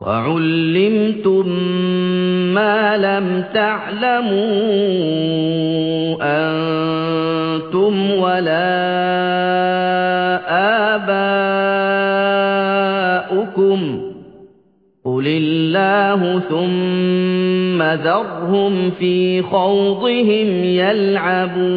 وَعُلِّمْتُم مَّا لَمْ تَعْلَمُوا أَنتُمْ وَلَا آبَاؤُكُمْ ۖ قُلِ اللَّهُ ثُمَّ ذَرْهُمْ فِي خَوْضِهِمْ يَلْعَبُونَ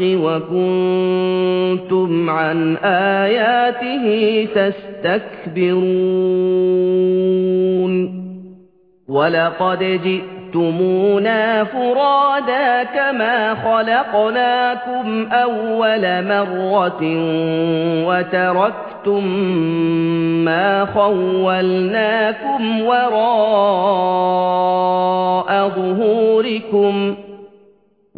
الْحَقِّ وَكُنتُمْ عَنْ آيَاتِهِ تَسْتَكْبِرُونَ. وَلَقَدْ جِئْتُمُونَا فُرَادَىٰ كَمَا خَلَقْنَاكُمْ أَوَّلَ مَرَّةٍ وَتَرَكْتُم مَّا خَوَّلْنَاكُمْ وَرَاءَ ظُهُورِكُمْ ۖ.